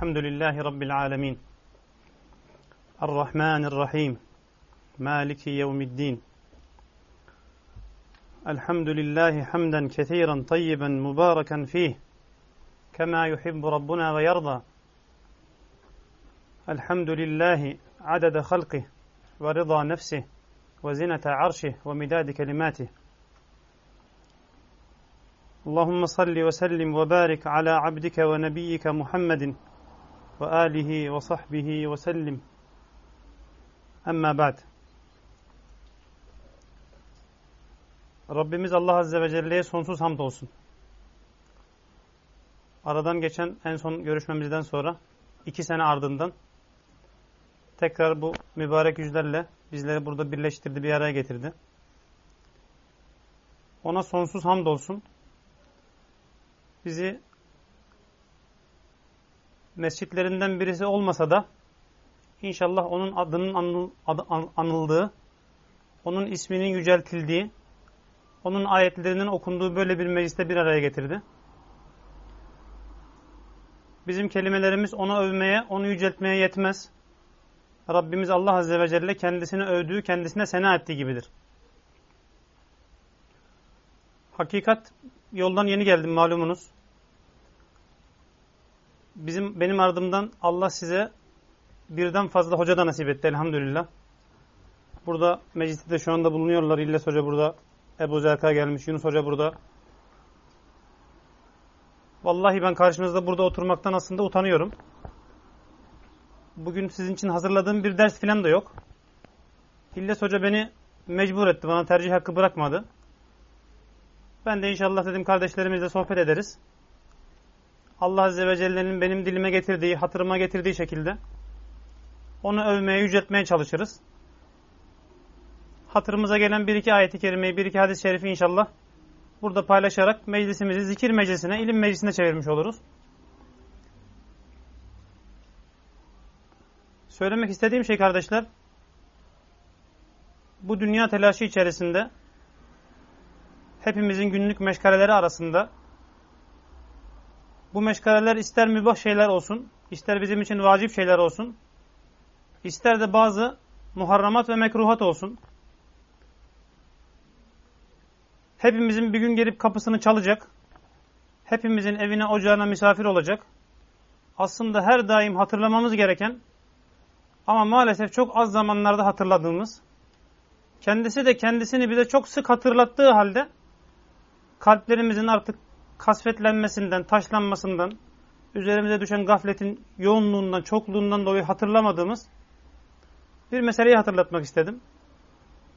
الحمد لله رب العالمين. الرحمن الرحيم. مالك يوم الدين. الحمد لله حمدا كثيرا طيبا مباركا فيه كما يحب ربنا ويرضى. الحمد لله عدد خلقه ورضا نفسه وزنة عرشه ومداد كلماته. اللهم صل وسلم وبارك على عبدك ونبيك محمد ve alihi ve sahbihi ve sellim. Amma ba'd. Rabbimiz Allah Azze ve Celle'ye sonsuz hamd olsun. Aradan geçen en son görüşmemizden sonra iki sene ardından tekrar bu mübarek yüzlerle bizleri burada birleştirdi, bir araya getirdi. Ona sonsuz hamd olsun. Bizi mescitlerinden birisi olmasa da inşallah onun adının anıl, adı, anıldığı, onun isminin yüceltildiği, onun ayetlerinin okunduğu böyle bir mecliste bir araya getirdi. Bizim kelimelerimiz onu övmeye, onu yüceltmeye yetmez. Rabbimiz Allah Azze ve Celle kendisini övdüğü, kendisine sena ettiği gibidir. Hakikat yoldan yeni geldim malumunuz. Bizim benim ardımdan Allah size birden fazla hoca da nasip etti elhamdülillah. Burada mecliste de şu anda bulunuyorlar. İlles Hoca burada, Ebu Zerka gelmiş, Yunus Hoca burada. Vallahi ben karşınızda burada oturmaktan aslında utanıyorum. Bugün sizin için hazırladığım bir ders filan da yok. İlles Hoca beni mecbur etti. Bana tercih hakkı bırakmadı. Ben de inşallah dedim kardeşlerimizle sohbet ederiz. Allah Azze ve Celle'nin benim dilime getirdiği, hatırıma getirdiği şekilde onu övmeye, yüceltmeye çalışırız. Hatırımıza gelen bir iki ayeti kerimeyi, bir iki hadis-i şerifi inşallah burada paylaşarak meclisimizi zikir meclisine, ilim meclisine çevirmiş oluruz. Söylemek istediğim şey kardeşler, bu dünya telaşı içerisinde hepimizin günlük meşgaleleri arasında bu meşgaleler ister mübah şeyler olsun, ister bizim için vacip şeyler olsun, ister de bazı muharramat ve mekruhat olsun. Hepimizin bir gün gelip kapısını çalacak, hepimizin evine ocağına misafir olacak. Aslında her daim hatırlamamız gereken ama maalesef çok az zamanlarda hatırladığımız, kendisi de kendisini bize çok sık hatırlattığı halde kalplerimizin artık kasvetlenmesinden, taşlanmasından, üzerimize düşen gafletin yoğunluğundan, çokluğundan dolayı hatırlamadığımız bir meseleyi hatırlatmak istedim.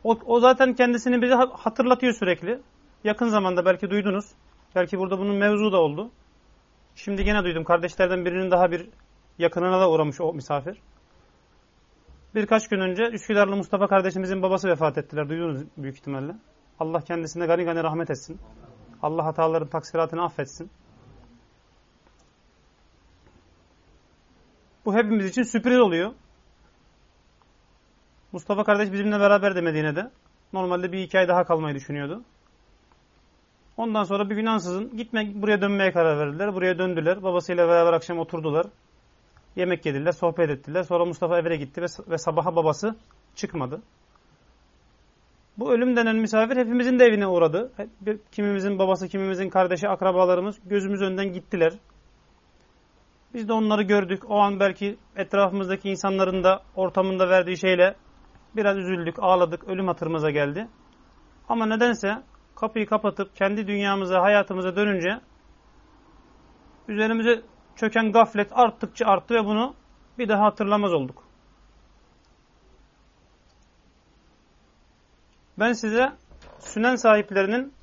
O, o zaten kendisini bize hatırlatıyor sürekli. Yakın zamanda belki duydunuz. Belki burada bunun mevzu da oldu. Şimdi gene duydum. Kardeşlerden birinin daha bir yakınına da uğramış o misafir. Birkaç gün önce Üsküdarlı Mustafa kardeşimizin babası vefat ettiler. Duydunuz büyük ihtimalle. Allah kendisine gani gani rahmet etsin. Allah hataların taksiratını affetsin. Bu hepimiz için sürpriz oluyor. Mustafa kardeş bizimle beraber de. Normalde bir iki ay daha kalmayı düşünüyordu. Ondan sonra bir gün ansızın gitme, buraya dönmeye karar verdiler. Buraya döndüler. Babasıyla beraber akşam oturdular. Yemek yediler, sohbet ettiler. Sonra Mustafa eve gitti ve, ve sabaha babası çıkmadı. Bu ölüm denen misafir hepimizin de evine uğradı. Kimimizin babası, kimimizin kardeşi, akrabalarımız gözümüz önden gittiler. Biz de onları gördük. O an belki etrafımızdaki insanların da ortamında verdiği şeyle biraz üzüldük, ağladık, ölüm hatırımıza geldi. Ama nedense kapıyı kapatıp kendi dünyamıza, hayatımıza dönünce üzerimize çöken gaflet arttıkça arttı ve bunu bir daha hatırlamaz olduk. Ben size sünen sahiplerinin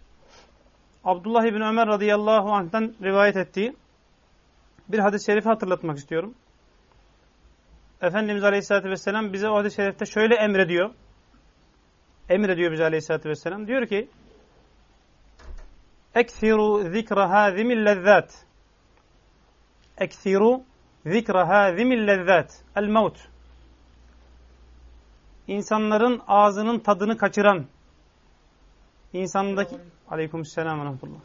Abdullah İbni Ömer radıyallahu anh'tan rivayet ettiği bir hadis-i şerifi hatırlatmak istiyorum. Efendimiz Aleyhisselatü Vesselam bize o hadis-i şerifte şöyle emrediyor. Emrediyor bize Aleyhisselatü Vesselam. Diyor ki Ekthiru zikra hâzimil lezzat Ekthiru zikra hâzimil lezzat El mevt insanların ağzının tadını kaçıran, insandaki aleykümselam rahmetullah.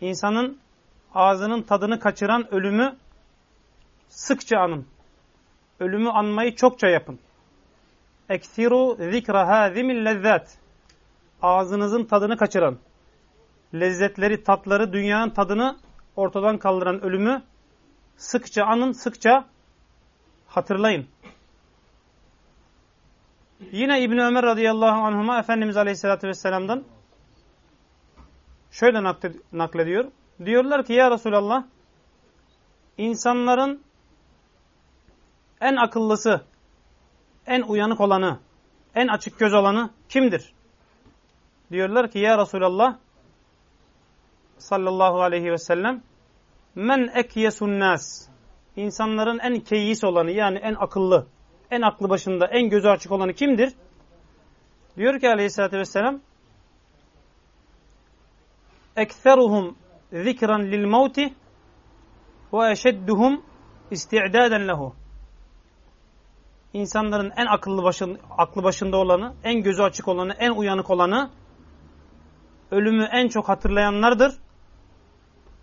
İnsanın ağzının tadını kaçıran ölümü sıkça anın. Ölümü anmayı çokça yapın. Eksiru zikra hâzimil lezzat. Ağzınızın tadını kaçıran, lezzetleri, tatları, dünyanın tadını ortadan kaldıran ölümü sıkça anın, sıkça hatırlayın. Yine İbn Ömer radıyallahu anhuma Efendimiz Aleyhisselatü vesselam'dan şöyle naklediyor. Diyorlar ki ya Resulallah insanların en akıllısı, en uyanık olanı, en açık göz olanı kimdir? Diyorlar ki ya Resulallah sallallahu aleyhi ve sellem men ekyesun nas insanların en keyis olanı yani en akıllı, en aklı başında, en gözü açık olanı kimdir? Diyor ki aleyhissalatü vesselam ekseruhum zikran lil mevti ve eşedduhum isti'daden lehu. İnsanların en akıllı başın, aklı başında olanı, en gözü açık olanı, en uyanık olanı, ölümü en çok hatırlayanlardır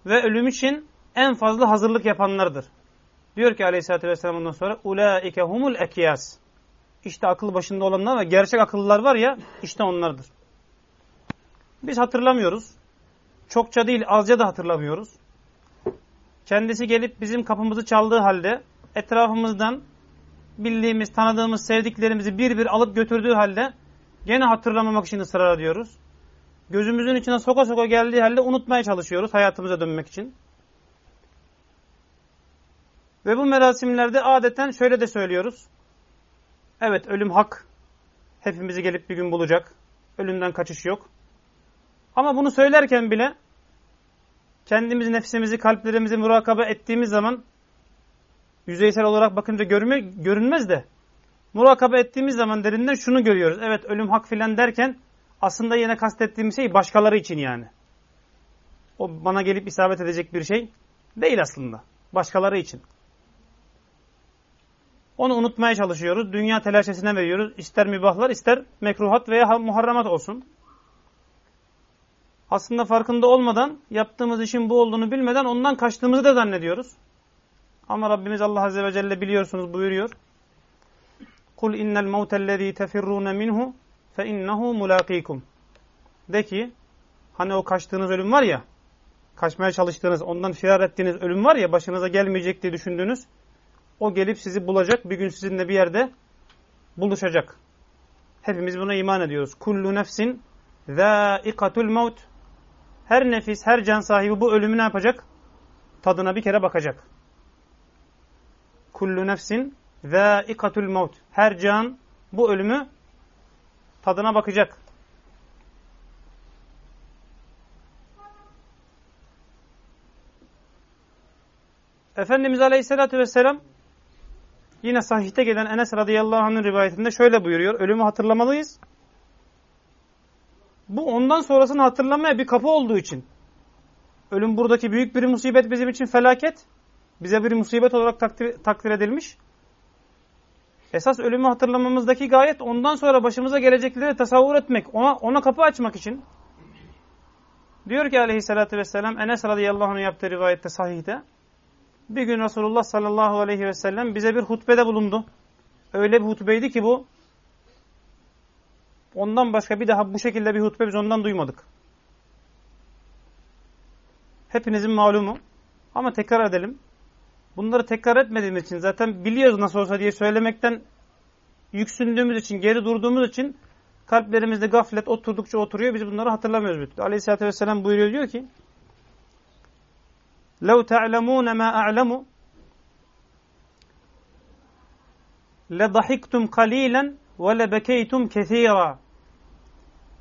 ve ölüm için en fazla hazırlık yapanlardır. Diyor ki aleyhissalatü vesselam ondan sonra ulaike humul ekiyas. İşte akıl başında olanlar ve gerçek akıllılar var ya işte onlardır. Biz hatırlamıyoruz. Çokça değil azca da hatırlamıyoruz. Kendisi gelip bizim kapımızı çaldığı halde etrafımızdan bildiğimiz, tanıdığımız, sevdiklerimizi bir bir alıp götürdüğü halde gene hatırlamamak için ısrar ediyoruz. Gözümüzün içine soka soka geldiği halde unutmaya çalışıyoruz hayatımıza dönmek için. Ve bu merasimlerde adeten şöyle de söylüyoruz. Evet ölüm hak. Hepimizi gelip bir gün bulacak. Ölümden kaçış yok. Ama bunu söylerken bile kendimizi, nefsimizi, kalplerimizi murakabe ettiğimiz zaman yüzeysel olarak bakınca görme, görünmez de murakabe ettiğimiz zaman derinden şunu görüyoruz. Evet ölüm hak filan derken aslında yine kastettiğim şey başkaları için yani. O bana gelip isabet edecek bir şey değil aslında. Başkaları için. Onu unutmaya çalışıyoruz. Dünya telaşesine veriyoruz. İster mübahlar ister mekruhat veya muharramat olsun. Aslında farkında olmadan yaptığımız işin bu olduğunu bilmeden ondan kaçtığımızı da zannediyoruz. Ama Rabbimiz Allah Azze ve Celle biliyorsunuz buyuruyor. Kul innel mevtellezî tefirrûne minhu fe innehu mulâkîkum. De ki hani o kaçtığınız ölüm var ya kaçmaya çalıştığınız ondan firar ettiğiniz ölüm var ya başınıza gelmeyecek diye düşündüğünüz o gelip sizi bulacak. Bir gün sizinle bir yerde buluşacak. Hepimiz buna iman ediyoruz. Kullu nefsin zâikatul mevt. Her nefis, her can sahibi bu ölümü ne yapacak? Tadına bir kere bakacak. Kullu nefsin zâikatul mevt. Her can bu ölümü tadına bakacak. Efendimiz Aleyhisselatü Vesselam Yine sahihte gelen Enes radıyallahu anh'ın rivayetinde şöyle buyuruyor. Ölümü hatırlamalıyız. Bu ondan sonrasını hatırlamaya bir kapı olduğu için. Ölüm buradaki büyük bir musibet bizim için felaket. Bize bir musibet olarak takdir, takdir edilmiş. Esas ölümü hatırlamamızdaki gayet ondan sonra başımıza gelecekleri tasavvur etmek, ona, ona kapı açmak için. Diyor ki aleyhissalatü vesselam Enes radıyallahu anh yaptığı rivayette sahihte. Bir gün Resulullah sallallahu aleyhi ve sellem bize bir hutbede bulundu. Öyle bir hutbeydi ki bu. Ondan başka bir daha bu şekilde bir hutbe biz ondan duymadık. Hepinizin malumu. Ama tekrar edelim. Bunları tekrar etmediğimiz için zaten biliyoruz nasıl olsa diye söylemekten yüksündüğümüz için, geri durduğumuz için kalplerimizde gaflet oturdukça oturuyor. Biz bunları hatırlamıyoruz. Aleyhisselatü Vesselam buyuruyor diyor ki لَوْ تَعْلَمُونَ مَا أَعْلَمُ لَضَحِكْتُمْ قَلِيلًا وَلَبَكَيْتُمْ كَثِيرًا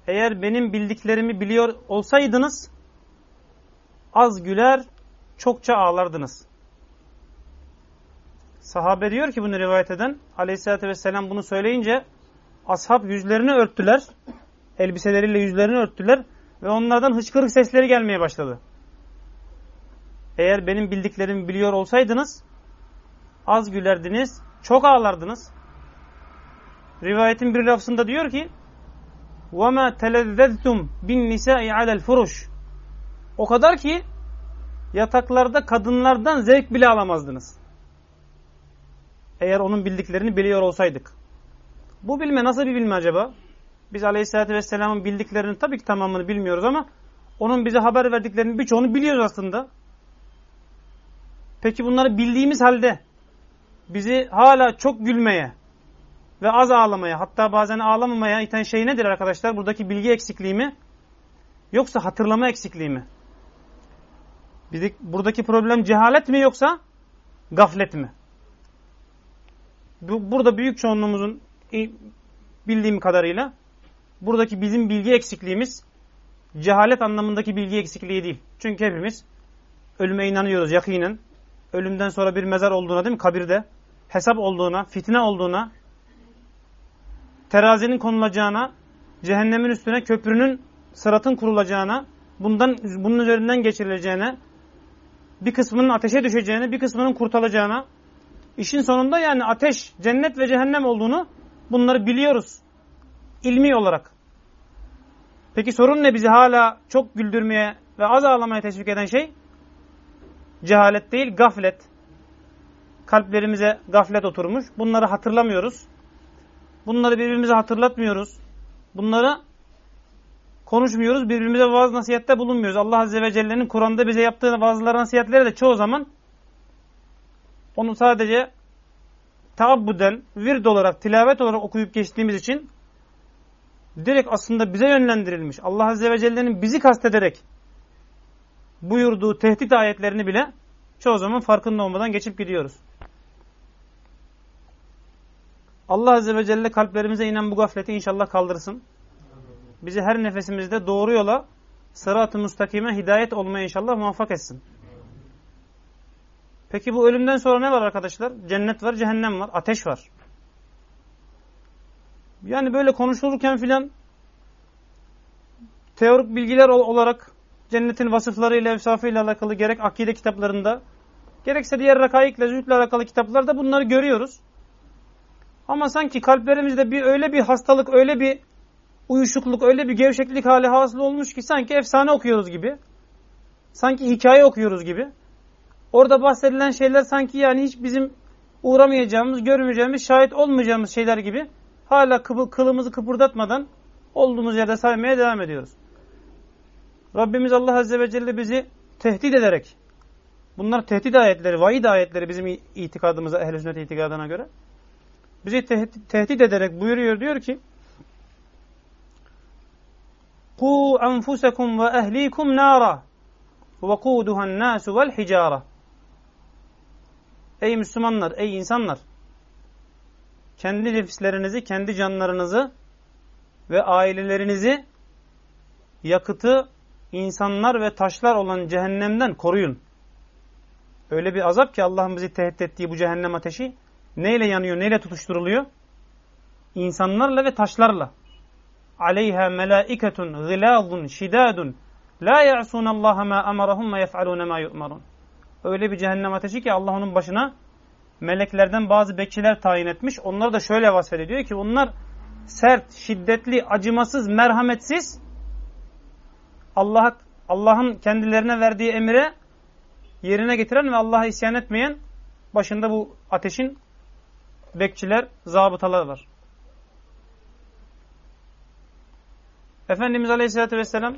Eğer benim bildiklerimi biliyor olsaydınız az güler, çokça ağlardınız. Sahabe diyor ki bunu rivayet eden aleyhissalatü vesselam bunu söyleyince ashab yüzlerini örttüler. Elbiseleriyle yüzlerini örttüler ve onlardan hıçkırık sesleri gelmeye başladı. Eğer benim bildiklerimi biliyor olsaydınız az gülerdiniz, çok ağlardınız. Rivayetin bir lafzında diyor ki وَمَا تَلَذَّذْتُمْ بِالنِّسَاءِ عَلَى الْفُرُشِ O kadar ki yataklarda kadınlardan zevk bile alamazdınız. Eğer onun bildiklerini biliyor olsaydık. Bu bilme nasıl bir bilme acaba? Biz Aleyhisselatü Vesselam'ın bildiklerini tabii ki tamamını bilmiyoruz ama onun bize haber verdiklerinin birçoğunu biliyoruz aslında. Peki bunları bildiğimiz halde bizi hala çok gülmeye ve az ağlamaya hatta bazen ağlamamaya iten şey nedir arkadaşlar? Buradaki bilgi eksikliği mi? Yoksa hatırlama eksikliği mi? Buradaki problem cehalet mi yoksa gaflet mi? Burada büyük çoğunluğumuzun bildiğim kadarıyla buradaki bizim bilgi eksikliğimiz cehalet anlamındaki bilgi eksikliği değil. Çünkü hepimiz ölüme inanıyoruz yakinen. Ölümden sonra bir mezar olduğuna değil mi kabirde? Hesap olduğuna, fitne olduğuna, terazinin konulacağına, cehennemin üstüne köprünün, sıratın kurulacağına, bundan bunun üzerinden geçirileceğine, bir kısmının ateşe düşeceğine, bir kısmının kurtulacağına, işin sonunda yani ateş, cennet ve cehennem olduğunu bunları biliyoruz. ilmi olarak. Peki sorun ne bizi hala çok güldürmeye ve az ağlamaya teşvik eden şey? Cehalet değil, gaflet. Kalplerimize gaflet oturmuş. Bunları hatırlamıyoruz. Bunları birbirimize hatırlatmıyoruz. Bunları konuşmuyoruz. Birbirimize vaaz nasihatte bulunmuyoruz. Allah Azze ve Celle'nin Kur'an'da bize yaptığı vaazlar nasihatleri de çoğu zaman onu sadece taabbuden, vird olarak, tilavet olarak okuyup geçtiğimiz için direkt aslında bize yönlendirilmiş. Allah Azze ve Celle'nin bizi kastederek buyurduğu tehdit ayetlerini bile çoğu zaman farkında olmadan geçip gidiyoruz. Allah Azze ve Celle kalplerimize inen bu gafleti inşallah kaldırsın. Bizi her nefesimizde doğru yola, sırat-ı müstakime hidayet olmaya inşallah muvaffak etsin. Peki bu ölümden sonra ne var arkadaşlar? Cennet var, cehennem var, ateş var. Yani böyle konuşulurken filan teorik bilgiler olarak cennetin vasıflarıyla, efsafıyla alakalı gerek akide kitaplarında, gerekse diğer rakaikle, zühdle alakalı kitaplarda bunları görüyoruz. Ama sanki kalplerimizde bir öyle bir hastalık, öyle bir uyuşukluk, öyle bir gevşeklik hali hasıl olmuş ki sanki efsane okuyoruz gibi. Sanki hikaye okuyoruz gibi. Orada bahsedilen şeyler sanki yani hiç bizim uğramayacağımız, görmeyeceğimiz, şahit olmayacağımız şeyler gibi hala kılımızı kıpırdatmadan olduğumuz yerde saymaya devam ediyoruz. Rabbimiz Allah Azze ve Celle bizi tehdit ederek, bunlar tehdit ayetleri, vaid ayetleri bizim itikadımıza, ehl-i sünnet itikadına göre, bizi tehdit, tehdit ederek buyuruyor diyor ki, Ku enfusekum ve ehlikum nara ve kuduhan nasu vel. Ey Müslümanlar, ey insanlar! Kendi nefislerinizi, kendi canlarınızı ve ailelerinizi yakıtı insanlar ve taşlar olan cehennemden koruyun. Öyle bir azap ki Allah'ın bizi tehdit ettiği bu cehennem ateşi neyle yanıyor, neyle tutuşturuluyor? İnsanlarla ve taşlarla. Aleyha melaiketun gılazun şidadun la ya'sun Allah ma amarahum ve yef'alun ma yu'marun. Öyle bir cehennem ateşi ki Allah onun başına meleklerden bazı bekçiler tayin etmiş. Onları da şöyle vasfediyor ki onlar sert, şiddetli, acımasız, merhametsiz Allah Allah'ın kendilerine verdiği emire yerine getiren ve Allah'a isyan etmeyen başında bu ateşin bekçiler, zabıtalar var. Efendimiz Aleyhisselatü Vesselam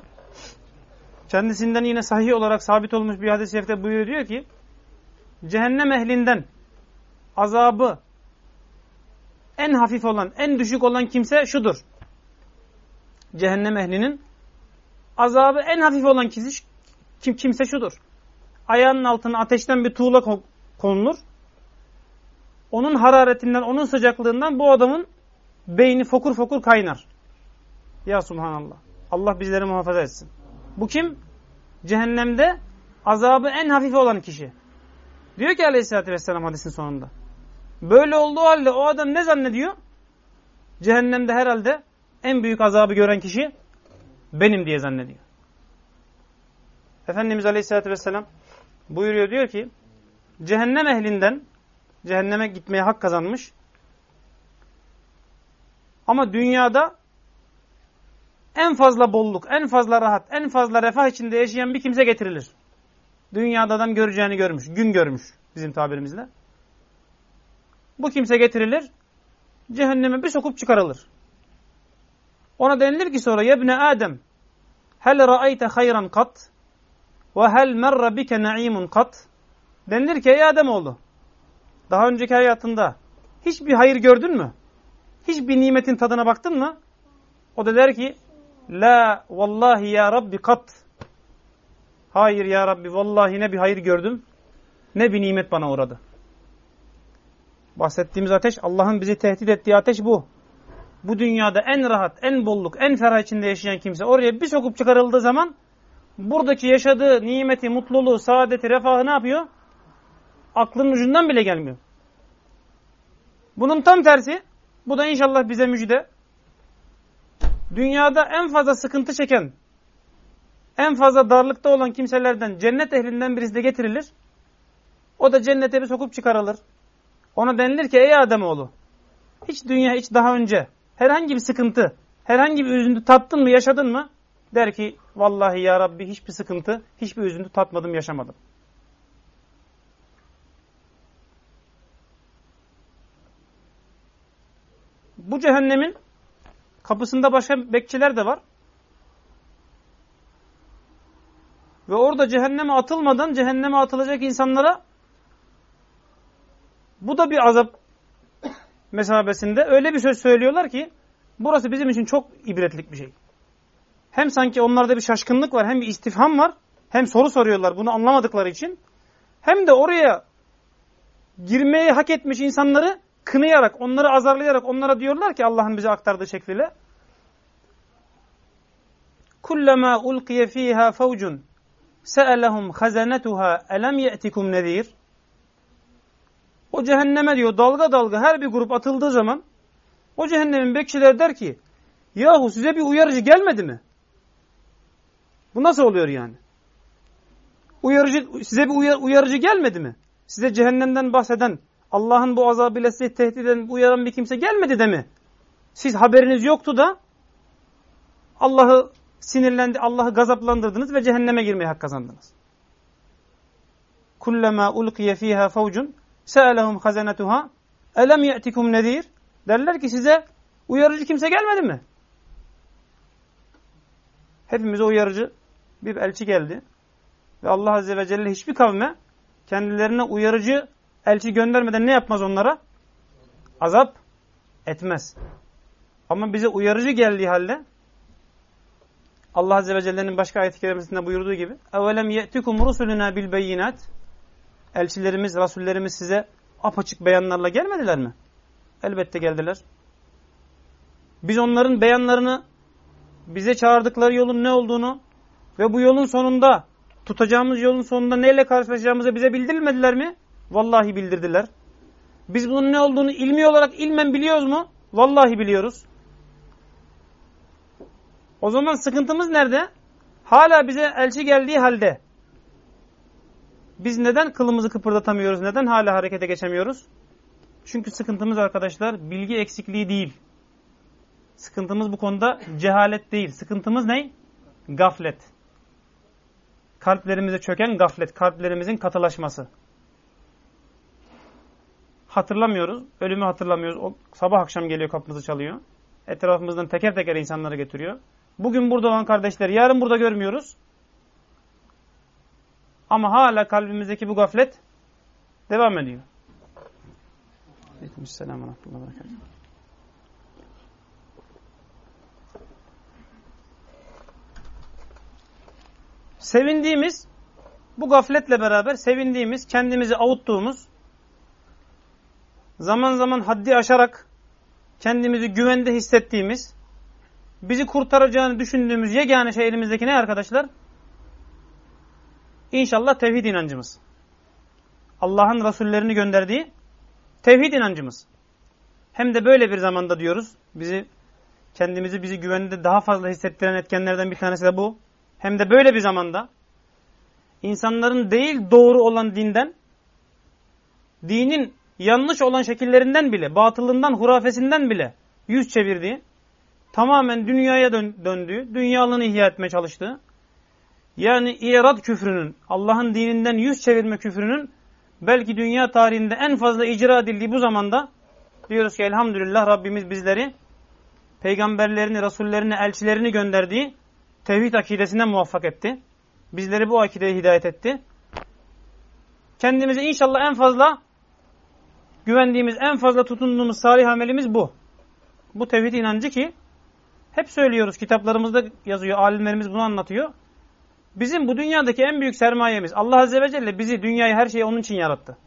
kendisinden yine sahih olarak sabit olmuş bir hadis-i şerifte buyuruyor diyor ki cehennem ehlinden azabı en hafif olan, en düşük olan kimse şudur. Cehennem ehlinin azabı en hafif olan kişi, kim, kimse şudur. Ayağının altına ateşten bir tuğla konulur. Onun hararetinden, onun sıcaklığından bu adamın beyni fokur fokur kaynar. Ya subhanallah. Allah bizleri muhafaza etsin. Bu kim? Cehennemde azabı en hafif olan kişi. Diyor ki aleyhissalatü vesselam hadisin sonunda. Böyle olduğu halde o adam ne zannediyor? Cehennemde herhalde en büyük azabı gören kişi benim diye zannediyor. Efendimiz Aleyhisselatü Vesselam buyuruyor diyor ki cehennem ehlinden cehenneme gitmeye hak kazanmış ama dünyada en fazla bolluk, en fazla rahat, en fazla refah içinde yaşayan bir kimse getirilir. Dünyada adam göreceğini görmüş, gün görmüş bizim tabirimizle. Bu kimse getirilir. Cehenneme bir sokup çıkarılır. Ona denilir ki sonra yebne Adem hel ra'ayte hayran kat ve hel merre bike na'imun kat denilir ki ey Adem oldu. Daha önceki hayatında hiçbir hayır gördün mü? Hiçbir nimetin tadına baktın mı? O da der ki La vallahi ya Rabbi kat. Hayır ya Rabbi vallahi ne bir hayır gördüm ne bir nimet bana uğradı. Bahsettiğimiz ateş Allah'ın bizi tehdit ettiği ateş bu. Bu dünyada en rahat, en bolluk, en ferah içinde yaşayan kimse oraya bir sokup çıkarıldığı zaman buradaki yaşadığı nimeti, mutluluğu, saadeti, refahı ne yapıyor? Aklının ucundan bile gelmiyor. Bunun tam tersi, bu da inşallah bize müjde. Dünyada en fazla sıkıntı çeken, en fazla darlıkta olan kimselerden cennet ehlinden birisi de getirilir. O da cennete bir sokup çıkarılır. Ona denilir ki ey Ademoğlu hiç dünya hiç daha önce herhangi bir sıkıntı, herhangi bir üzüntü tattın mı, yaşadın mı? Der ki vallahi ya Rabbi hiçbir sıkıntı, hiçbir üzüntü tatmadım, yaşamadım. Bu cehennemin kapısında başka bekçiler de var. Ve orada cehenneme atılmadan cehenneme atılacak insanlara bu da bir azap mesabesinde öyle bir söz söylüyorlar ki burası bizim için çok ibretlik bir şey. Hem sanki onlarda bir şaşkınlık var hem bir istifham var hem soru soruyorlar bunu anlamadıkları için hem de oraya girmeyi hak etmiş insanları kınayarak, onları azarlayarak onlara diyorlar ki Allah'ın bize aktardığı şekliyle kullama ulqiye fiha fawcun sa'alahum khazanatuha alam ya'tikum nezir o cehenneme diyor dalga dalga her bir grup atıldığı zaman o cehennemin bekçileri der ki yahu size bir uyarıcı gelmedi mi? Bu nasıl oluyor yani? Uyarıcı, size bir uyar, uyarıcı gelmedi mi? Size cehennemden bahseden, Allah'ın bu azabıyla sizi tehdit eden, uyaran bir kimse gelmedi de mi? Siz haberiniz yoktu da Allah'ı sinirlendi, Allah'ı gazaplandırdınız ve cehenneme girmeye hak kazandınız. Kullama ulqiye fiha fawcun Se'elehum hazenetuha elem ye'tikum nedir? Derler ki size uyarıcı kimse gelmedi mi? Hepimize uyarıcı bir elçi geldi. Ve Allah Azze ve Celle hiçbir kavme kendilerine uyarıcı elçi göndermeden ne yapmaz onlara? Azap etmez. Ama bize uyarıcı geldiği halde Allah Azze ve Celle'nin başka ayet-i kerimesinde buyurduğu gibi اَوَلَمْ يَأْتِكُمْ رُسُلُنَا بِالْبَيِّنَاتِ elçilerimiz, rasullerimiz size apaçık beyanlarla gelmediler mi? Elbette geldiler. Biz onların beyanlarını, bize çağırdıkları yolun ne olduğunu ve bu yolun sonunda, tutacağımız yolun sonunda neyle karşılaşacağımızı bize bildirmediler mi? Vallahi bildirdiler. Biz bunun ne olduğunu ilmi olarak ilmen biliyoruz mu? Vallahi biliyoruz. O zaman sıkıntımız nerede? Hala bize elçi geldiği halde biz neden kılımızı kıpırdatamıyoruz? Neden hala harekete geçemiyoruz? Çünkü sıkıntımız arkadaşlar bilgi eksikliği değil. Sıkıntımız bu konuda cehalet değil. Sıkıntımız ne? Gaflet. Kalplerimize çöken gaflet. Kalplerimizin katılaşması. Hatırlamıyoruz. Ölümü hatırlamıyoruz. O sabah akşam geliyor kapımızı çalıyor. Etrafımızdan teker teker insanları getiriyor. Bugün burada olan kardeşleri yarın burada görmüyoruz. Ama hala kalbimizdeki bu gaflet devam ediyor. Aleykümselam ve rahmetullahi Sevindiğimiz, bu gafletle beraber sevindiğimiz, kendimizi avuttuğumuz, zaman zaman haddi aşarak kendimizi güvende hissettiğimiz, bizi kurtaracağını düşündüğümüz yegane şey elimizdeki ne arkadaşlar? İnşallah tevhid inancımız. Allah'ın Resullerini gönderdiği tevhid inancımız. Hem de böyle bir zamanda diyoruz. Bizi kendimizi bizi güvende daha fazla hissettiren etkenlerden bir tanesi de bu. Hem de böyle bir zamanda insanların değil doğru olan dinden dinin yanlış olan şekillerinden bile, batılından, hurafesinden bile yüz çevirdiği, tamamen dünyaya dön döndüğü, dünyalığını ihya etmeye çalıştığı, yani irad küfrünün, Allah'ın dininden yüz çevirme küfrünün belki dünya tarihinde en fazla icra edildiği bu zamanda Diyoruz ki elhamdülillah Rabbimiz bizleri peygamberlerini, rasullerini, elçilerini gönderdiği tevhid akidesine muvaffak etti. Bizleri bu akideye hidayet etti. Kendimize inşallah en fazla güvendiğimiz, en fazla tutunduğumuz salih amelimiz bu. Bu tevhid inancı ki hep söylüyoruz, kitaplarımızda yazıyor, alimlerimiz bunu anlatıyor. Bizim bu dünyadaki en büyük sermayemiz Allah Azze ve Celle bizi, dünyayı, her şeyi onun için yarattı.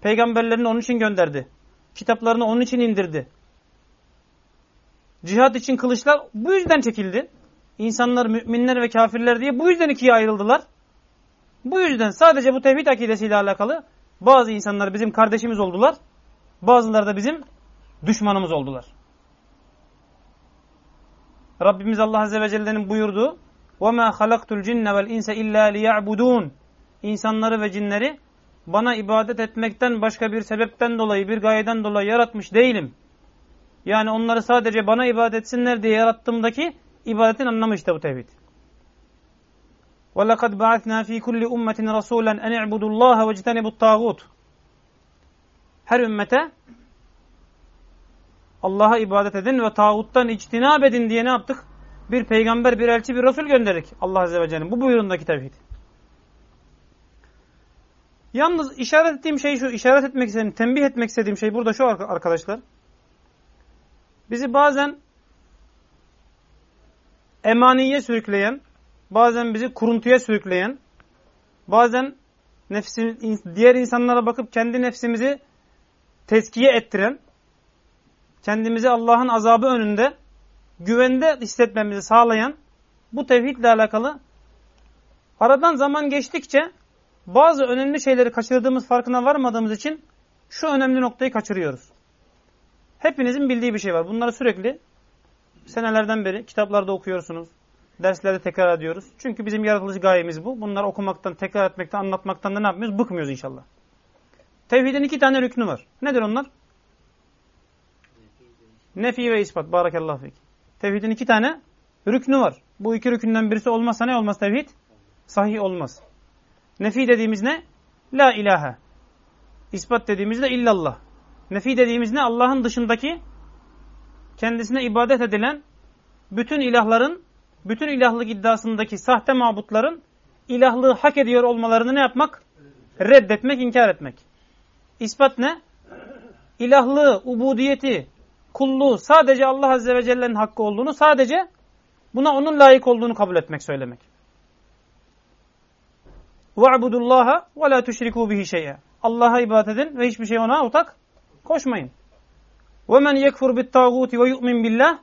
Peygamberlerini onun için gönderdi. Kitaplarını onun için indirdi. Cihad için kılıçlar bu yüzden çekildi. İnsanlar, müminler ve kafirler diye bu yüzden ikiye ayrıldılar. Bu yüzden sadece bu tevhid akidesiyle alakalı bazı insanlar bizim kardeşimiz oldular. Bazıları da bizim düşmanımız oldular. Rabbimiz Allah Azze ve Celle'nin buyurduğu وَمَا خَلَقْتُ الْجِنَّ وَالْاِنْسَ اِلَّا لِيَعْبُدُونَ İnsanları ve cinleri bana ibadet etmekten başka bir sebepten dolayı, bir gayeden dolayı yaratmış değilim. Yani onları sadece bana ibadet etsinler diye yarattığımdaki ibadetin anlamı işte bu tevhid. وَلَقَدْ بَعَثْنَا ف۪ي كُلِّ اُمَّةٍ رَسُولًا اَنْ اِعْبُدُوا اللّٰهَ وَاجْتَنِبُوا الطَّاغُوتِ Her ümmete Allah'a ibadet edin ve tağuttan içtinab edin diye ne yaptık? Bir peygamber, bir elçi, bir resul gönderdik Allah Azze ve Celle'nin. Bu buyruğundaki tevhid. Yalnız işaret ettiğim şey şu, işaret etmek istediğim, tembih etmek istediğim şey burada şu arkadaşlar. Bizi bazen emaniye sürükleyen, bazen bizi kuruntuya sürükleyen, bazen nefsimiz, diğer insanlara bakıp kendi nefsimizi teskiye ettiren, kendimizi Allah'ın azabı önünde güvende hissetmemizi sağlayan bu tevhidle alakalı aradan zaman geçtikçe bazı önemli şeyleri kaçırdığımız farkına varmadığımız için şu önemli noktayı kaçırıyoruz. Hepinizin bildiği bir şey var. Bunları sürekli senelerden beri kitaplarda okuyorsunuz. Derslerde tekrar ediyoruz. Çünkü bizim yaratılış gayemiz bu. Bunları okumaktan, tekrar etmekten, anlatmaktan da ne yapmıyoruz? Bıkmıyoruz inşallah. Tevhidin iki tane rüknü var. Nedir onlar? Nefi ve ispat. Barakallahu fik. Tevhidin iki tane rüknü var. Bu iki rükünden birisi olmazsa ne olmaz tevhid? Sahih olmaz. Nefi dediğimiz ne? La ilahe. İspat dediğimiz de illallah. Nefi dediğimiz ne? Allah'ın dışındaki kendisine ibadet edilen bütün ilahların, bütün ilahlık iddiasındaki sahte mabutların ilahlığı hak ediyor olmalarını ne yapmak? Reddetmek, inkar etmek. İspat ne? İlahlığı, ubudiyeti, kulluğu sadece Allah Azze ve Celle'nin hakkı olduğunu, sadece buna onun layık olduğunu kabul etmek, söylemek. وَعْبُدُ اللّٰهَ وَلَا تُشْرِكُوا بِهِ شَيْئًا Allah'a ibadet edin ve hiçbir şey ona ortak koşmayın. وَمَنْ يَكْفُرْ بِالْتَاغُوتِ وَيُؤْمِنْ بِاللّٰهِ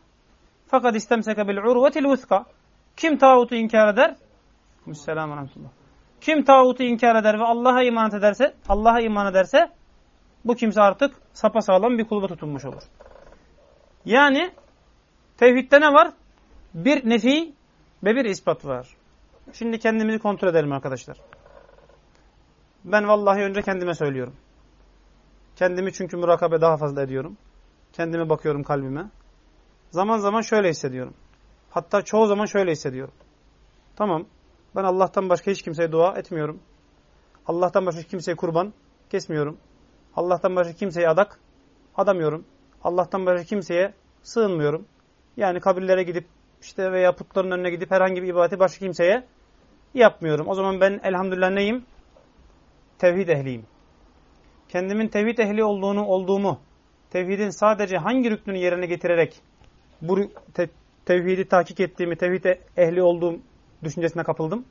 fakat istemseke bil urvetil vuska. Kim tağutu inkar eder? Müsselamu rahmetullah. Kim tağutu inkar eder ve Allah'a iman ederse, Allah'a iman ederse bu kimse artık sapasağlam bir kulba tutunmuş olur. Yani tevhidde ne var? Bir nefi ve bir ispat var. Şimdi kendimizi kontrol edelim arkadaşlar. Ben vallahi önce kendime söylüyorum. Kendimi çünkü murakabe daha fazla ediyorum. Kendime bakıyorum kalbime. Zaman zaman şöyle hissediyorum. Hatta çoğu zaman şöyle hissediyorum. Tamam, ben Allah'tan başka hiç kimseye dua etmiyorum. Allah'tan başka kimseye kurban kesmiyorum. Allah'tan başka kimseye adak adamıyorum. Allah'tan başka kimseye sığınmıyorum. Yani kabirlere gidip işte veya putların önüne gidip herhangi bir ibadeti başka kimseye yapmıyorum. O zaman ben elhamdülillah neyim? Tevhid ehliyim. Kendimin tevhid ehli olduğunu olduğumu, tevhidin sadece hangi rüknünü yerine getirerek bu te tevhidi tahkik ettiğimi, tevhid ehli olduğum düşüncesine kapıldım.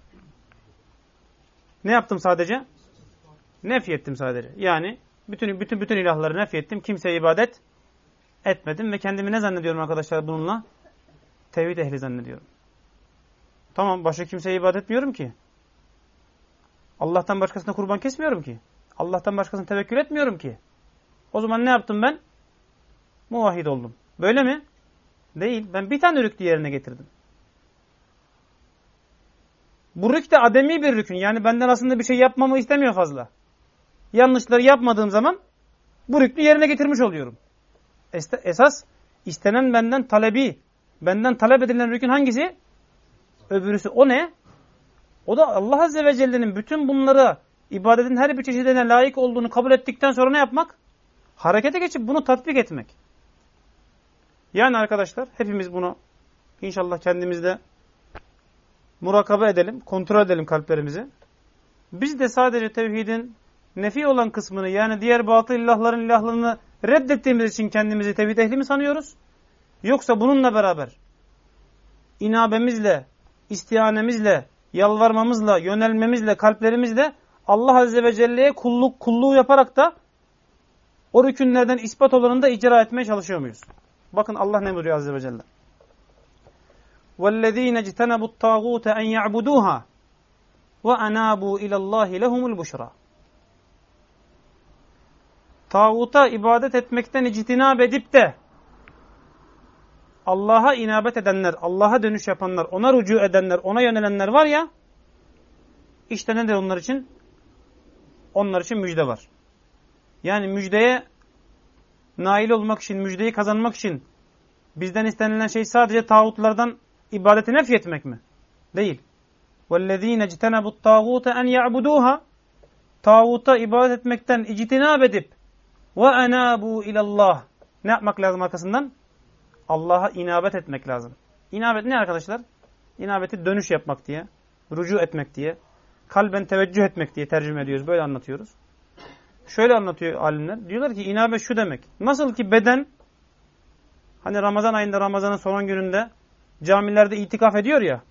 Ne yaptım sadece? Nef ettim sadece. Yani bütün bütün bütün ilahları nef ettim. Kimseye ibadet etmedim ve kendimi ne zannediyorum arkadaşlar bununla? Tevhid ehli zannediyorum. Tamam başka kimseye ibadet etmiyorum ki. Allah'tan başkasına kurban kesmiyorum ki. Allah'tan başkasına tevekkül etmiyorum ki. O zaman ne yaptım ben? Muvahhid oldum. Böyle mi? Değil. Ben bir tane rüknü yerine getirdim. Bu rük de ademi bir rükün. Yani benden aslında bir şey yapmamı istemiyor fazla. Yanlışları yapmadığım zaman bu rüknü yerine getirmiş oluyorum. Esas istenen benden talebi, benden talep edilen rükün hangisi? Öbürüsü. O ne? O da Allah Azze ve Celle'nin bütün bunları ibadetin her bir çeşidine layık olduğunu kabul ettikten sonra ne yapmak? Harekete geçip bunu tatbik etmek. Yani arkadaşlar hepimiz bunu inşallah kendimizde murakabe edelim, kontrol edelim kalplerimizi. Biz de sadece tevhidin nefi olan kısmını yani diğer batıl ilahların ilahlarını reddettiğimiz için kendimizi tevhid ehli mi sanıyoruz? Yoksa bununla beraber inabemizle, istihanemizle, yalvarmamızla, yönelmemizle, kalplerimizle Allah Azze ve Celle'ye kulluk, kulluğu yaparak da o rükünlerden ispat olanını da icra etmeye çalışıyor muyuz? Bakın Allah ne buyuruyor Azze ve Celle. وَالَّذ۪ينَ اجْتَنَبُوا الطَّاغُوتَ اَنْ يَعْبُدُوهَا وَاَنَابُوا اِلَى اللّٰهِ لَهُمُ الْبُشْرَى Tağuta ibadet etmekten ictinab edip de Allah'a inabet edenler, Allah'a dönüş yapanlar, ona rücu edenler, ona yönelenler var ya, işte nedir onlar için? Onlar için müjde var. Yani müjdeye nail olmak için, müjdeyi kazanmak için bizden istenilen şey sadece tağutlardan ibadeti nefyetmek mi? Değil. وَالَّذ۪ينَ اجْتَنَبُوا الطَّاغُوتَ اَنْ يَعْبُدُوهَا Tağuta ibadet etmekten ictinab edip ve enabu ilallah. Ne yapmak lazım arkasından? Allah'a inabet etmek lazım. İnabet ne arkadaşlar? İnabeti dönüş yapmak diye, rücu etmek diye, kalben teveccüh etmek diye tercüme ediyoruz. Böyle anlatıyoruz. Şöyle anlatıyor alimler. Diyorlar ki inabet şu demek. Nasıl ki beden hani Ramazan ayında Ramazan'ın son gününde camilerde itikaf ediyor ya.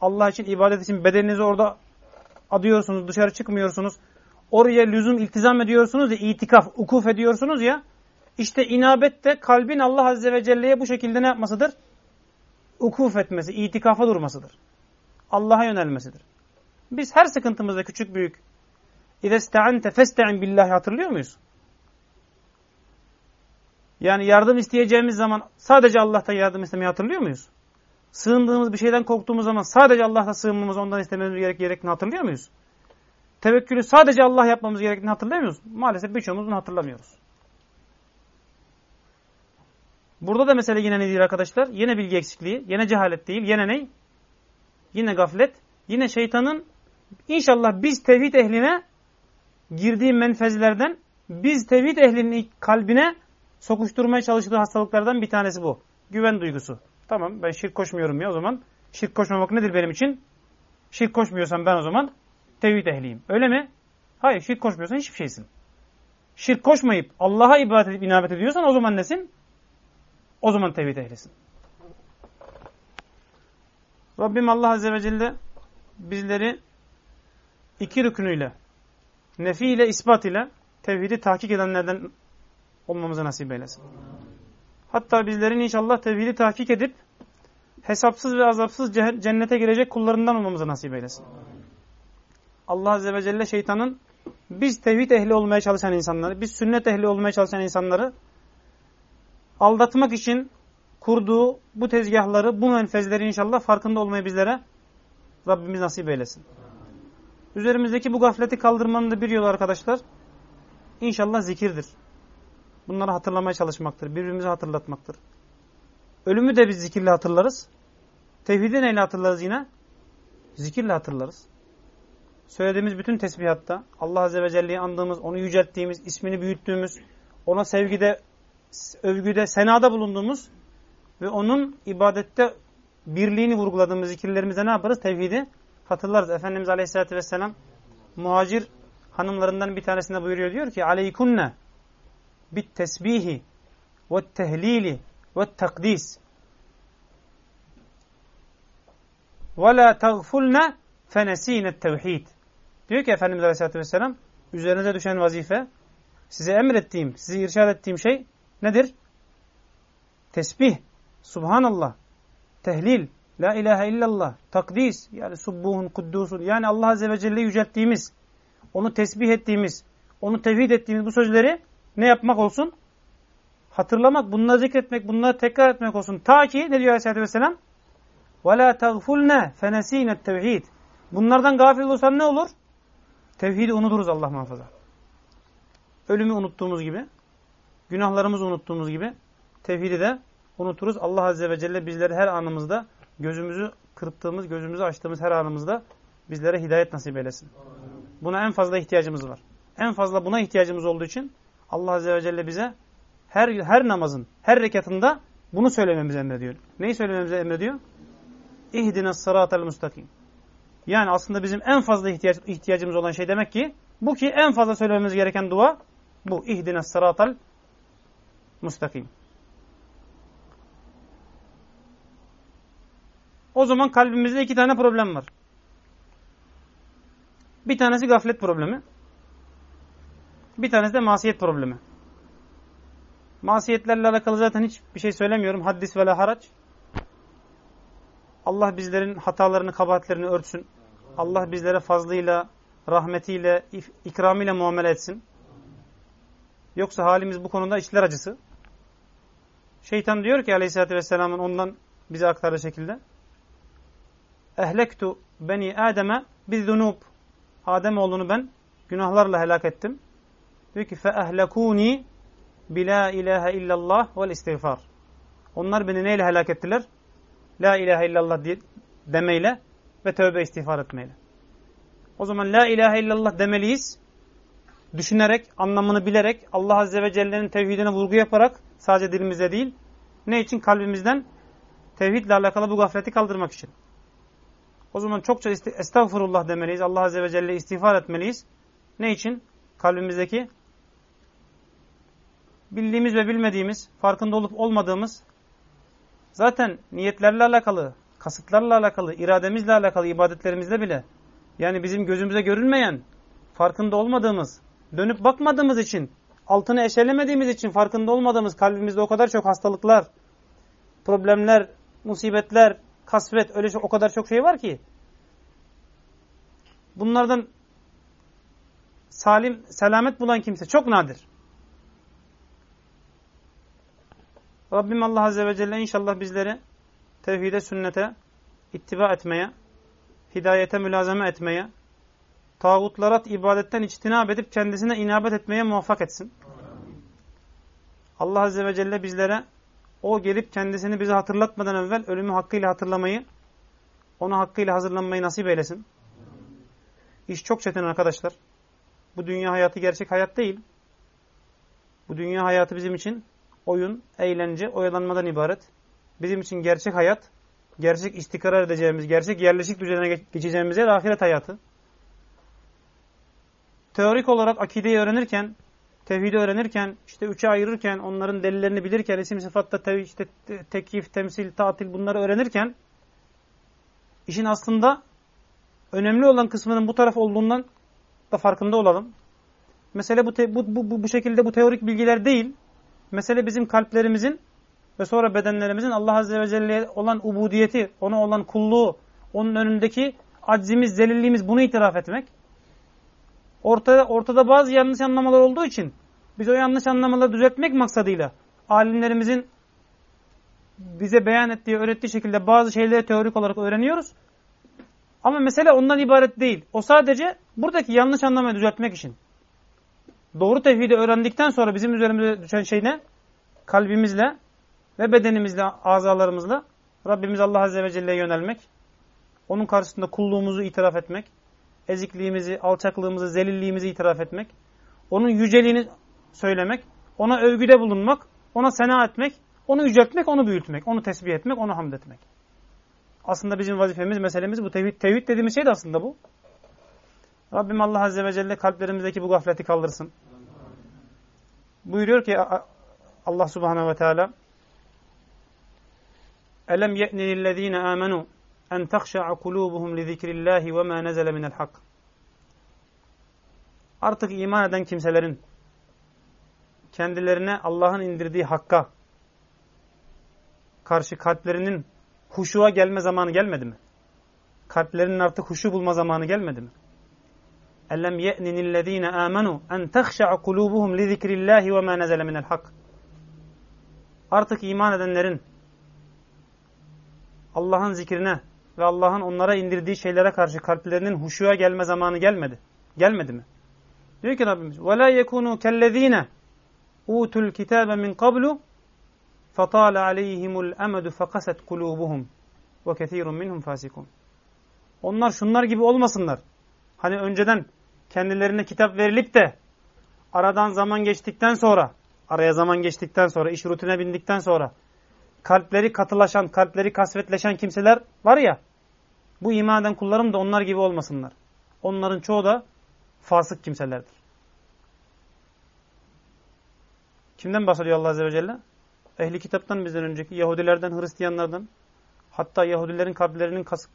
Allah için ibadet için bedeninizi orada adıyorsunuz, dışarı çıkmıyorsunuz. Oraya lüzum iltizam ediyorsunuz ya, itikaf, ukuf ediyorsunuz ya. İşte inabet de kalbin Allah Azze ve Celle'ye bu şekilde ne yapmasıdır? Ukuf etmesi, itikafa durmasıdır. Allah'a yönelmesidir. Biz her sıkıntımızda küçük büyük İzesta'ante festa'in billahi hatırlıyor muyuz? Yani yardım isteyeceğimiz zaman sadece Allah'tan yardım istemeyi hatırlıyor muyuz? Sığındığımız bir şeyden korktuğumuz zaman sadece Allah'ta sığınmamız, ondan istememiz gerek, gerektiğini hatırlıyor muyuz? Tevekkülü sadece Allah yapmamız gerektiğini hatırlıyor muyuz? Maalesef birçoğumuz bunu hatırlamıyoruz. Burada da mesele yine nedir arkadaşlar? Yine bilgi eksikliği, yine cehalet değil, yine ne? Yine gaflet, yine şeytanın inşallah biz tevhid ehline girdiği menfezlerden biz tevhid ehlinin kalbine sokuşturmaya çalıştığı hastalıklardan bir tanesi bu. Güven duygusu. Tamam ben şirk koşmuyorum ya o zaman. Şirk koşmamak nedir benim için? Şirk koşmuyorsam ben o zaman tevhid ehliyim. Öyle mi? Hayır şirk koşmuyorsan hiçbir şeysin. Şirk koşmayıp Allah'a ibadet edip inabet ediyorsan o zaman nesin? O zaman tevhid ehlisin. Rabbim Allah Azze ve Celle bizleri iki rükünüyle, nefi ile ispat ile tevhidi tahkik edenlerden olmamızı nasip eylesin. Hatta bizlerin inşallah tevhidi tahkik edip hesapsız ve azapsız cennete girecek kullarından olmamızı nasip eylesin. Allah Azze ve Celle şeytanın biz tevhid ehli olmaya çalışan insanları, biz sünnet ehli olmaya çalışan insanları aldatmak için kurduğu bu tezgahları, bu menfezleri inşallah farkında olmayı bizlere Rabbimiz nasip eylesin. Üzerimizdeki bu gafleti kaldırmanın da bir yolu arkadaşlar, inşallah zikirdir. Bunları hatırlamaya çalışmaktır, birbirimizi hatırlatmaktır. Ölümü de biz zikirle hatırlarız. Tevhidi neyle hatırlarız yine? Zikirle hatırlarız. Söylediğimiz bütün tesbihatta Allah Azze ve Celle'yi andığımız, onu yücelttiğimiz, ismini büyüttüğümüz, ona sevgide övgüde, senada bulunduğumuz ve onun ibadette birliğini vurguladığımız zikirlerimizde ne yaparız? Tevhidi hatırlarız. Efendimiz Aleyhisselatü Vesselam muhacir hanımlarından bir tanesinde buyuruyor. Diyor ki aleykunne bit tesbihi ve tehlili ve takdis ve la tagfulne fenesine tevhid. Diyor ki Efendimiz Aleyhisselatü Vesselam üzerinize düşen vazife size emrettiğim, sizi irşad ettiğim şey nedir? Tesbih, subhanallah, tehlil, la ilahe illallah, takdis, yani subbuhun, kuddusun, yani Allah Azze ve Celle yücelttiğimiz, onu tesbih ettiğimiz, onu tevhid ettiğimiz bu sözleri ne yapmak olsun? Hatırlamak, bunları zikretmek, bunları tekrar etmek olsun. Ta ki ne diyor Aleyhisselatü Vesselam? وَلَا تَغْفُلْنَا فَنَس۪ينَ التَّوْحِيدِ Bunlardan gafil olursan ne olur? Tevhidi unuturuz Allah muhafaza. Ölümü unuttuğumuz gibi, Günahlarımızı unuttuğumuz gibi tevhidi de unuturuz. Allah Azze ve Celle bizleri her anımızda gözümüzü kırptığımız, gözümüzü açtığımız her anımızda bizlere hidayet nasip eylesin. Buna en fazla ihtiyacımız var. En fazla buna ihtiyacımız olduğu için Allah Azze ve Celle bize her, her namazın, her rekatında bunu söylememizi emrediyor. Neyi söylememizi emrediyor? İhdine sıratel mustakim. Yani aslında bizim en fazla ihtiyaç, ihtiyacımız olan şey demek ki bu ki en fazla söylememiz gereken dua bu. İhdine sıratel mustakim. O zaman kalbimizde iki tane problem var. Bir tanesi gaflet problemi. Bir tanesi de masiyet problemi. Masiyetlerle alakalı zaten hiç bir şey söylemiyorum. Haddis ve la haraç. Allah bizlerin hatalarını, kabahatlerini örtsün. Allah bizlere fazlıyla, rahmetiyle, ikramıyla muamele etsin. Yoksa halimiz bu konuda içler acısı. Şeytan diyor ki aleyhissalatü vesselamın ondan bize aktardığı şekilde. Ehlektu beni Adem'e bizzunub. Adem oğlunu ben günahlarla helak ettim. Diyor ki fe ehlekuni bila ilahe illallah vel istiğfar. Onlar beni neyle helak ettiler? La ilahe illallah demeyle ve tövbe istiğfar etmeyle. O zaman la ilahe illallah demeliyiz. Düşünerek, anlamını bilerek, Allah Azze ve Celle'nin tevhidine vurgu yaparak sadece dilimizde değil. Ne için? Kalbimizden tevhidle alakalı bu gafleti kaldırmak için. O zaman çokça estağfurullah demeliyiz. Allah Azze ve Celle istiğfar etmeliyiz. Ne için? Kalbimizdeki bildiğimiz ve bilmediğimiz, farkında olup olmadığımız zaten niyetlerle alakalı, kasıtlarla alakalı, irademizle alakalı ibadetlerimizde bile yani bizim gözümüze görünmeyen, farkında olmadığımız, dönüp bakmadığımız için, altını eşelemediğimiz için farkında olmadığımız kalbimizde o kadar çok hastalıklar, problemler, musibetler, kasvet, öyle o kadar çok şey var ki bunlardan salim, selamet bulan kimse çok nadir. Rabbim Allah Azze ve Celle inşallah bizleri tevhide, sünnete ittiba etmeye, hidayete mülazeme etmeye, tağutlara ibadetten içtinab edip kendisine inabet etmeye muvaffak etsin. Allah Azze ve Celle bizlere o gelip kendisini bize hatırlatmadan evvel ölümü hakkıyla hatırlamayı, ona hakkıyla hazırlanmayı nasip eylesin. İş çok çetin arkadaşlar. Bu dünya hayatı gerçek hayat değil. Bu dünya hayatı bizim için oyun, eğlence, oyalanmadan ibaret. Bizim için gerçek hayat, gerçek istikrar edeceğimiz, gerçek yerleşik düzene geçeceğimiz yer ahiret hayatı. Teorik olarak akideyi öğrenirken, tevhidi öğrenirken, işte üçe ayırırken, onların delillerini bilirken, isim sıfatta tev işte tekif, temsil, tatil bunları öğrenirken, işin aslında önemli olan kısmının bu taraf olduğundan da farkında olalım. Mesele bu, bu, bu, bu şekilde bu teorik bilgiler değil. Mesele bizim kalplerimizin ve sonra bedenlerimizin Allah Azze ve Celle'ye olan ubudiyeti, ona olan kulluğu, onun önündeki aczimiz, zelilliğimiz bunu itiraf etmek. Ortada, ortada bazı yanlış anlamalar olduğu için biz o yanlış anlamaları düzeltmek maksadıyla alimlerimizin bize beyan ettiği, öğrettiği şekilde bazı şeyleri teorik olarak öğreniyoruz. Ama mesele ondan ibaret değil. O sadece buradaki yanlış anlamayı düzeltmek için. Doğru tevhidi öğrendikten sonra bizim üzerimize düşen şey ne? Kalbimizle ve bedenimizle, azalarımızla Rabbimiz Allah Azze ve Celle'ye yönelmek, onun karşısında kulluğumuzu itiraf etmek, ezikliğimizi, alçaklığımızı, zelilliğimizi itiraf etmek, onun yüceliğini söylemek, ona övgüde bulunmak, ona sena etmek, onu yüceltmek, onu büyütmek, onu tesbih etmek, onu hamd etmek. Aslında bizim vazifemiz, meselemiz bu. Tevhid, tevhid dediğimiz şey de aslında bu. Rabbim Allah Azze ve Celle kalplerimizdeki bu gafleti kaldırsın. Buyuruyor ki Allah Subhanahu ve Teala Elem ye'ni lillezine amenu en tahşa'a kulubuhum li zikrillahi ve ma nezele minel hak. Artık iman eden kimselerin kendilerine Allah'ın indirdiği hakka karşı kalplerinin huşuğa gelme zamanı gelmedi mi? Kalplerinin artık huşu bulma zamanı gelmedi mi? Ellem ye'ninillezine amenu en tehşa'a kulubuhum li zikrillahi ve ma nezele minel hak. Artık iman edenlerin Allah'ın zikrine ve Allah'ın onlara indirdiği şeylere karşı kalplerinin huşuya gelme zamanı gelmedi. Gelmedi mi? Diyor ki Rabbimiz وَلَا يَكُونُوا كَالَّذ۪ينَ اُوتُوا الْكِتَابَ مِنْ قَبْلُ فَطَالَ عَلَيْهِمُ الْأَمَدُ فَقَسَتْ قُلُوبُهُمْ وَكَثِيرٌ مِنْهُمْ فَاسِقُونَ Onlar şunlar gibi olmasınlar. Hani önceden kendilerine kitap verilip de aradan zaman geçtikten sonra, araya zaman geçtikten sonra, iş rutine bindikten sonra, kalpleri katılaşan, kalpleri kasvetleşen kimseler var ya, bu iman eden kullarım da onlar gibi olmasınlar. Onların çoğu da fasık kimselerdir. Kimden bahsediyor Allah Azze ve Celle? Ehli kitaptan bizden önceki, Yahudilerden, Hristiyanlardan, hatta Yahudilerin kalplerinin kas,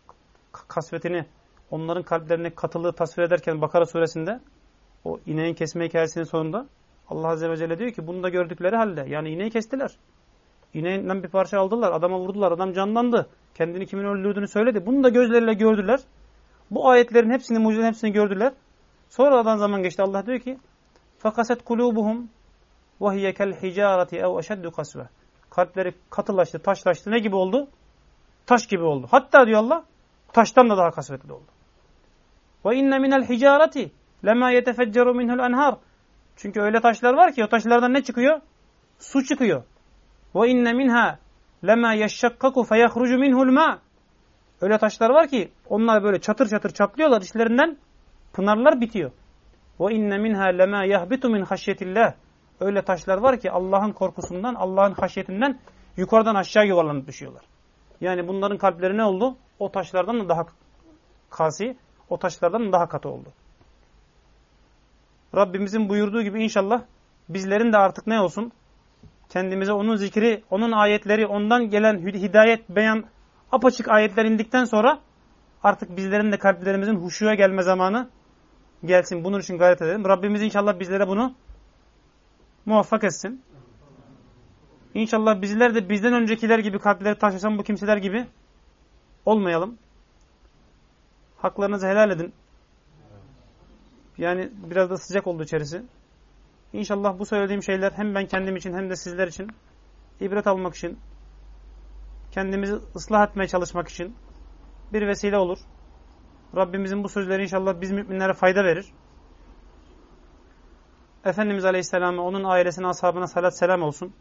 kasvetini, onların kalplerine katılığı tasvir ederken Bakara suresinde, o ineğin kesme hikayesinin sonunda, Allah Azze ve Celle diyor ki, bunu da gördükleri halde, yani ineği kestiler. İneğinden bir parça aldılar. Adama vurdular. Adam canlandı. Kendini kimin öldürdüğünü söyledi. Bunu da gözleriyle gördüler. Bu ayetlerin hepsini, mucizelerin hepsini gördüler. Sonradan zaman geçti. Allah diyor ki Fakaset kulubuhum ve hiye kel hicareti ev eşeddu kasve. Kalpleri katılaştı, taşlaştı. Ne gibi oldu? Taş gibi oldu. Hatta diyor Allah taştan da daha kasvetli oldu. Ve inne minel hicareti lema yetefecceru minhul enhar. Çünkü öyle taşlar var ki o taşlardan ne çıkıyor? Su çıkıyor. Ve inne minha lema yeşşakkaku feyahrucu minhul ma. Öyle taşlar var ki onlar böyle çatır çatır çatlıyorlar içlerinden pınarlar bitiyor. Ve inne minha lema yahbitu min haşyetillah. Öyle taşlar var ki Allah'ın korkusundan, Allah'ın haşyetinden yukarıdan aşağı yuvarlanıp düşüyorlar. Yani bunların kalpleri ne oldu? O taşlardan da daha kasi, o taşlardan da daha katı oldu. Rabbimizin buyurduğu gibi inşallah bizlerin de artık ne olsun? Kendimize onun zikri, onun ayetleri, ondan gelen hidayet, beyan, apaçık ayetler indikten sonra artık bizlerin de kalplerimizin huşuya gelme zamanı gelsin. Bunun için gayret edelim. Rabbimiz inşallah bizlere bunu muvaffak etsin. İnşallah bizler de bizden öncekiler gibi kalpleri taşısan bu kimseler gibi olmayalım. Haklarınızı helal edin. Yani biraz da sıcak oldu içerisi. İnşallah bu söylediğim şeyler hem ben kendim için hem de sizler için ibret almak için, kendimizi ıslah etmeye çalışmak için bir vesile olur. Rabbimizin bu sözleri inşallah biz müminlere fayda verir. Efendimiz Aleyhisselam'a, onun ailesine, ashabına salat selam olsun.